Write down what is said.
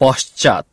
পশ্চাৎ